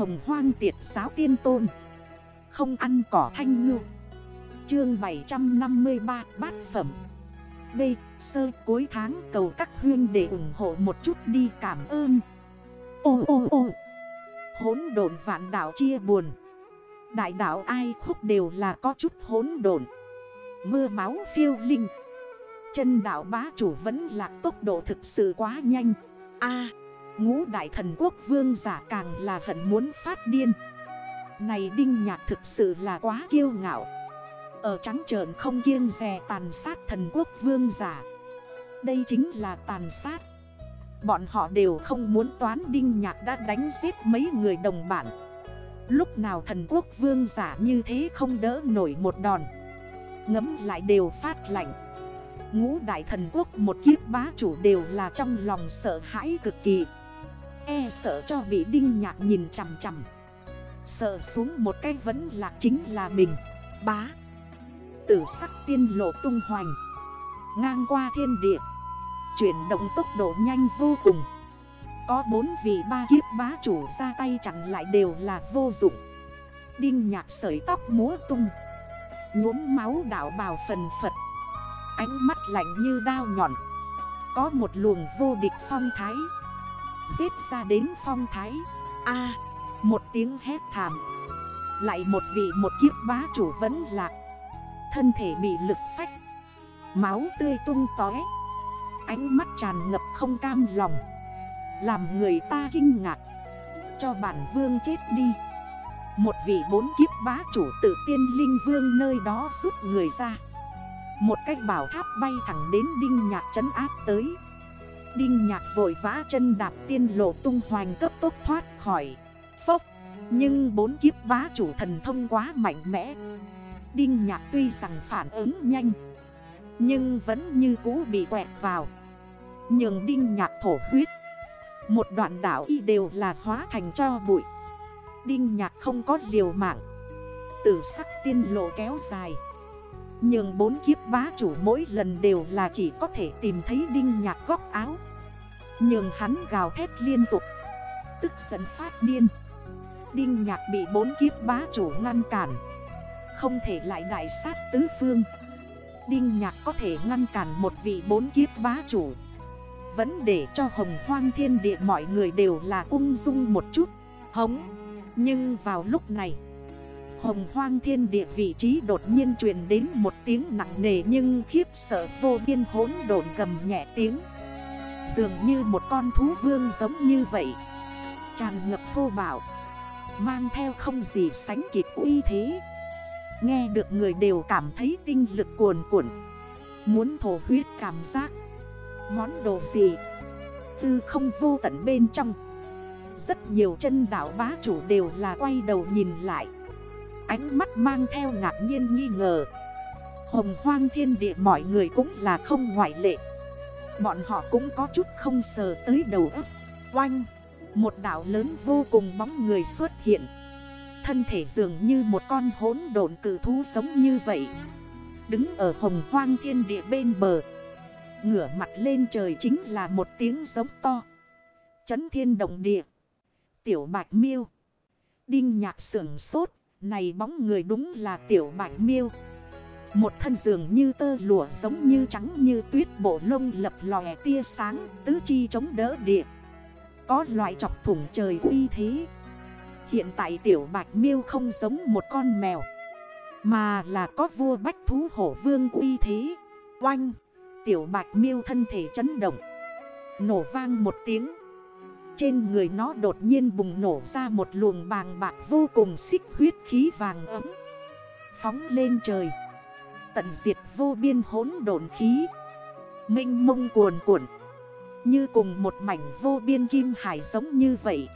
Hồng hoang tiệt giáo tiên tôn. Không ăn cỏ thanh ngư. Chương 753 bát phẩm. B. Sơ cuối tháng cầu các huyên để ủng hộ một chút đi, cảm ơn. Ô ô ô. Hốn đồn vạn đảo chia buồn. Đại đảo ai khúc đều là có chút hốn đồn Mưa máu phiêu linh. Chân đảo bá chủ vẫn lạc tốc độ thực sự quá nhanh. A ngũ đại thần quốc vương giả càng là hận muốn phát điên. Này đinh nhạc thực sự là quá kiêu ngạo. Ở trắng trợn không kiêng rè tàn sát thần quốc vương giả. Đây chính là tàn sát. Bọn họ đều không muốn toán đinh nhạc đã đánh giết mấy người đồng bản Lúc nào thần quốc vương giả như thế không đỡ nổi một đòn. Ngấm lại đều phát lạnh. Ngũ đại thần quốc một kiếp bá chủ đều là trong lòng sợ hãi cực kỳ. E sợ cho bị đinh nhạc nhìn chằm chằm. Sợ xuống một cái vẫn là chính là mình. Bá. Tử sắc tiên lộ tung hoành. Ngang qua thiên địa. Chuyển động tốc độ nhanh vô cùng. Có bốn vị ba kiếp bá chủ ra tay chẳng lại đều là vô dụng. Đinh nhạc sởi tóc múa tung. Nhuốm máu đảo bào phần phật. Ánh mắt lạnh như đao nhọn. Có một luồng vô địch phong thái. Giết ra đến phong thái. A, một tiếng hét thảm. Lại một vị một kiếp bá chủ vẫn lạc. Thân thể bị lực phách. Máu tươi tung tói Ánh mắt tràn ngập không cam lòng. Làm người ta kinh ngạc. Cho bản vương chết đi. Một vị bốn kiếp bá chủ tự tiên linh vương nơi đó rút người ra. Một cách bảo tháp bay thẳng đến đinh nhạc trấn áp tới. Đinh nhạc vội vã chân đạp tiên lộ tung hoành cấp tốc thoát khỏi. Phốc! Nhưng bốn kiếp bá chủ thần thông quá mạnh mẽ. Đinh nhạc tuy rằng phản ứng nhanh, Nhưng vẫn như cũ bị quẹt vào. Nhường đinh nhạc thổ huyết. Một đoạn đảo y đều là hóa thành cho bụi. Đinh nhạc không có liều mạng. Tử sắc tiên lộ kéo dài nhưng bốn kiếp bá chủ mỗi lần đều là chỉ có thể tìm thấy đinh nhạc góc áo. Nhưng hắn gào thét liên tục, Tức giận phát điên. Đinh nhạc bị bốn kiếp bá chủ ngăn cản, Không thể lại đại sát tứ phương. Đinh nhạc có thể ngăn cản một vị bốn kiếp bá chủ. Vẫn để cho hồng hoang thiên địa mọi người đều là ung dung một chút, Hống. Nhưng vào lúc này Hồng hoang thiên địa vị trí đột nhiên truyền đến một tiếng nặng nề nhưng khiếp sợ vô biên hỗn độn gầm nhẹ tiếng. Dường như một con thú vương giống như vậy. Tràn ngập thô bảo Mang theo không gì sánh kịp uy thế. Nghe được người đều cảm thấy tinh lực cuồn cuộn. Muốn thổ huyết cảm giác. Món đồ gì? Tư không vô tận bên trong. Rất nhiều chân đảo bá chủ đều là quay đầu nhìn lại. Ánh mắt mang theo ngạc nhiên nghi ngờ. Hồng hoang thiên địa mọi người cũng là không ngoại lệ. Bọn họ cũng có chút không sờ tới đầu ấp Oanh, Một đảo lớn vô cùng bóng người xuất hiện. Thân thể dường như một con hốn độn cử thú sống như vậy. Đứng ở hồng hoang thiên địa bên bờ. Ngửa mặt lên trời chính là một tiếng giống to. Chấn thiên động địa. Tiểu bạch miêu. Đinh nhạc sưởng sốt. Này bóng người đúng là tiểu bạch miêu. Một thân giường như tơ lụa giống như trắng như tuyết, bộ lông lập lòe tia sáng, Tứ chi chống đỡ địa. Có loại chọc thủng trời uy thế. Hiện tại tiểu bạch miêu không giống một con mèo, Mà là có vua bách thú hổ vương uy thế. Oanh! Tiểu bạch miêu thân thể chấn động. Nổ vang một tiếng. Trên người nó đột nhiên bùng nổ ra một luồng bàng bạc vô cùng xích huyết khí vàng ấm. Phóng lên trời. Tận diệt vô biên hốn đồn khí. Minh mông cuồn cuộn. Như cùng một mảnh vô biên kim hải giống như vậy.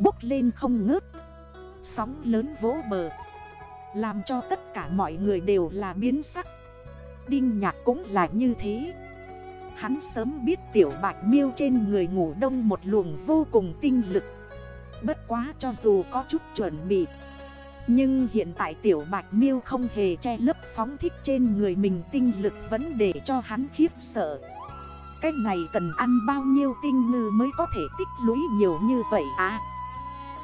Bốc lên không ngớt. Sóng lớn vỗ bờ. Làm cho tất cả mọi người đều là biến sắc. Đinh nhạc cũng là như thế. Hắn sớm biết tiểu bạch miêu trên người ngủ đông một luồng vô cùng tinh lực. Bất quá cho dù có chút chuẩn bị, nhưng hiện tại tiểu bạch miêu không hề che lấp phóng thích trên người mình tinh lực vẫn để cho hắn khiếp sợ. Cách này cần ăn bao nhiêu tinh ngư mới có thể tích lũy nhiều như vậy à?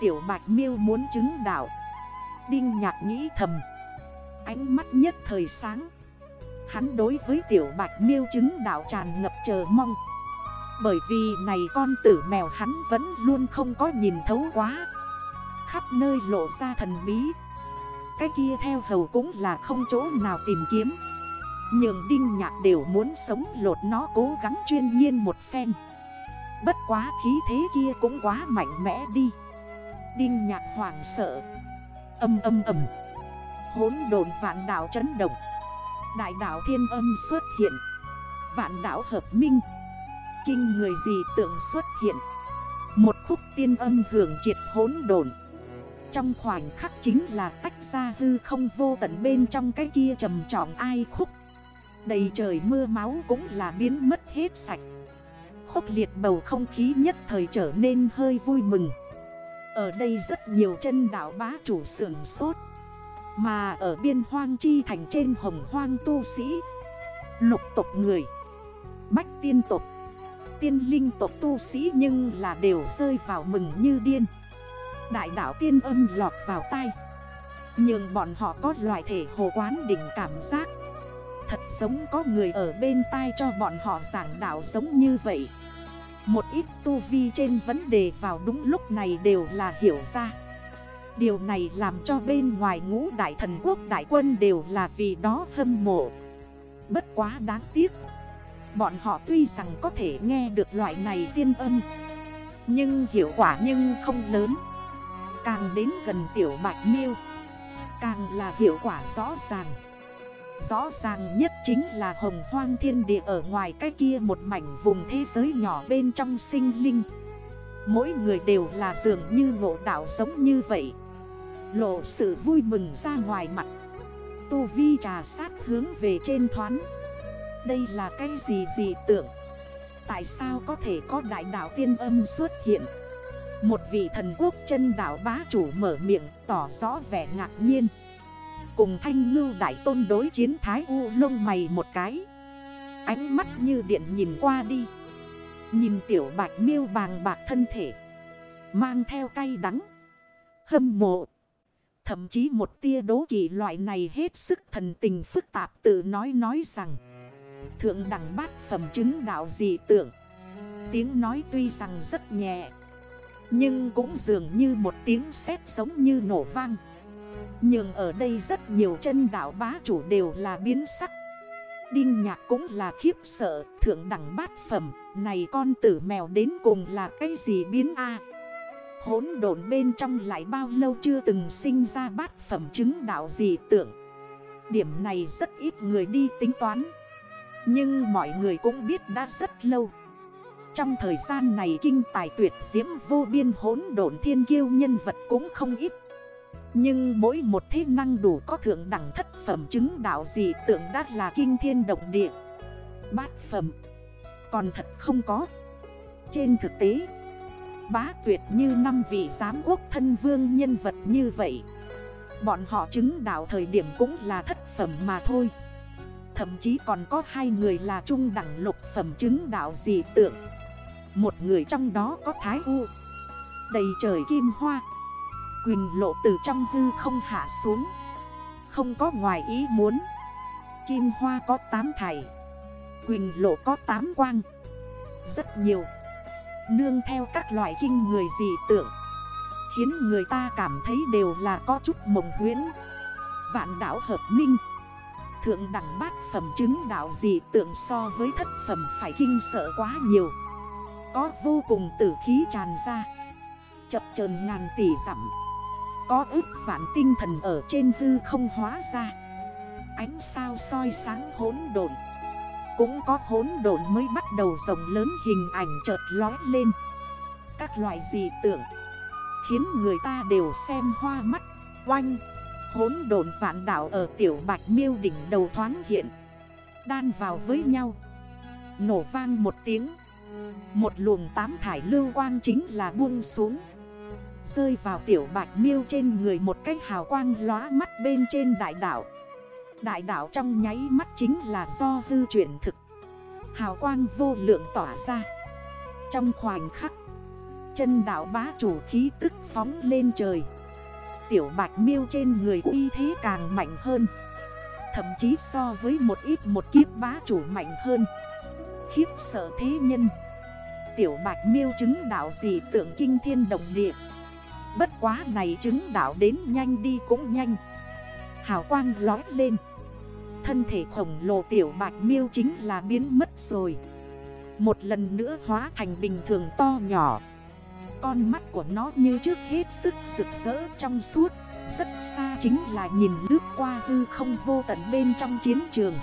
Tiểu bạch miêu muốn chứng đạo. Đinh nhạc nghĩ thầm. Ánh mắt nhất thời sáng. Hắn đối với tiểu bạch miêu chứng đạo tràn ngập chờ mong. Bởi vì này con tử mèo hắn vẫn luôn không có nhìn thấu quá. Khắp nơi lộ ra thần bí. Cái kia theo hầu cũng là không chỗ nào tìm kiếm. Nhường đinh nhạc đều muốn sống lột nó cố gắng chuyên nhiên một phen. Bất quá khí thế kia cũng quá mạnh mẽ đi. Đinh nhạc hoảng sợ. Âm âm âm. Hốn đồn vạn đảo chấn động. Đại đảo thiên âm xuất hiện. Vạn đảo hợp minh. Kinh người gì tượng xuất hiện. Một khúc tiên âm hưởng triệt hốn đồn Trong khoảnh khắc chính là tách ra hư không vô tận bên trong cái kia trầm trọng ai khúc. Đầy trời mưa máu cũng là biến mất hết sạch. Khốc liệt bầu không khí nhất thời trở nên hơi vui mừng. Ở đây rất nhiều chân đảo bá chủ sưởng sốt. Mà ở biên hoang chi thành trên hồng hoang tu sĩ. Lục tộc người. Bách tiên tộc. Tiên linh tộc tu sĩ nhưng là đều rơi vào mừng như điên. Đại đảo tiên âm lọt vào tay Nhưng bọn họ có loại thể hồ quán đỉnh cảm giác. Thật giống có người ở bên tai cho bọn họ giảng đạo giống như vậy. Một ít tu vi trên vấn đề vào đúng lúc này đều là hiểu ra. Điều này làm cho bên ngoài ngũ đại thần quốc đại quân đều là vì đó hâm mộ. Bất quá đáng tiếc, Bọn họ tuy rằng có thể nghe được loại này tiên âm, Nhưng hiệu quả nhưng không lớn. Càng đến gần tiểu bạch miêu, Càng là hiệu quả rõ ràng. Rõ ràng nhất chính là hồng hoang thiên địa ở ngoài cái kia một mảnh vùng thế giới nhỏ bên trong sinh linh. Mỗi người đều là dường như ngộ đạo sống như vậy. Lộ sự vui mừng ra ngoài mặt. Tu vi trà sát hướng về trên thoán. Đây là cái gì gì tưởng Tại sao có thể có đại đạo tiên âm xuất hiện? Một vị thần quốc chân đảo bá chủ mở miệng tỏ rõ vẻ ngạc nhiên. Cùng thanh ngưu đại tôn đối chiến thái u lông mày một cái. Ánh mắt như điện nhìn qua đi. Nhìn tiểu bạch miêu bàng bạc thân thể. Mang theo cay đắng. Hâm mộ. Thậm chí một tia đố kỵ loại này hết sức thần tình phức tạp tự nói nói rằng, Thượng đẳng bát phẩm chứng đạo dị tưởng Tiếng nói tuy rằng rất nhẹ, Nhưng cũng dường như một tiếng sét giống như nổ vang. Nhưng ở đây rất nhiều chân đạo bá chủ đều là biến sắc. Đinh nhạc cũng là khiếp sợ, Thượng đẳng bát phẩm, Này con tử mèo đến cùng là cái gì biến a? Hốn độn bên trong lại bao lâu chưa từng sinh ra bát phẩm chứng đạo gì tưởng Điểm này rất ít người đi tính toán. Nhưng mọi người cũng biết đã rất lâu. Trong thời gian này kinh tài tuyệt diễm vô biên hốn độn thiên kiêu nhân vật cũng không ít. Nhưng mỗi một thế năng đủ có thượng đẳng thất phẩm chứng đạo gì tưởng đã là kinh thiên động địa. Bát phẩm. Còn thật không có. Trên thực tế Bá tuyệt như năm vị giám quốc thân vương nhân vật như vậy. Bọn họ chứng đạo thời điểm cũng là thất phẩm mà thôi. Thậm chí còn có hai người là trung đẳng lục phẩm chứng đạo dị tượng. Một người trong đó có thái u. Đầy trời kim hoa. Quỳnh lộ từ trong hư không hạ xuống. Không có ngoài ý muốn. Kim hoa có 8 thảy Quỳnh lộ có 8 quang. Rất nhiều. Nương theo các loại kinh người dị tượng, Khiến người ta cảm thấy đều là có chút mộng huyễn. Vạn đảo hợp minh, Thượng đẳng bát phẩm chứng đạo dị tượng so với thất phẩm phải kinh sợ quá nhiều. Có vô cùng tử khí tràn ra, Chập trờn ngàn tỷ dặm. Có ước vạn tinh thần ở trên hư không hóa ra, Ánh sao soi sáng hốn đồn cũng có hốn đồn mới bắt đầu rồng lớn hình ảnh chợt lói lên. Các loại dị tưởng Khiến người ta đều xem hoa mắt, Oanh. Hốn đồn vạn đảo ở tiểu bạch miêu đỉnh đầu thoáng hiện, Đan vào với nhau. Nổ vang một tiếng, Một luồng tám thải lưu quang chính là buông xuống. Rơi vào tiểu bạch miêu trên người một cái hào quang lóa mắt bên trên đại đảo Đại đảo trong nháy mắt chính là do hư chuyển thực. Hào quang vô lượng tỏa ra. Trong khoảnh khắc, chân đảo bá chủ khí tức phóng lên trời. Tiểu bạch miêu trên người uy thế càng mạnh hơn. Thậm chí so với một ít một kiếp bá chủ mạnh hơn. Khiếp sợ thế nhân. Tiểu bạch miêu chứng đảo gì tượng kinh thiên động địa. Bất quá này chứng đảo đến nhanh đi cũng nhanh. Hào quang lói lên. Thân thể khổng lồ tiểu bạch miêu chính là biến mất rồi. Một lần nữa hóa thành bình thường to nhỏ. Con mắt của nó như trước hết sức rực rỡ trong suốt. Rất xa chính là nhìn lướt qua hư không vô tận bên trong chiến trường.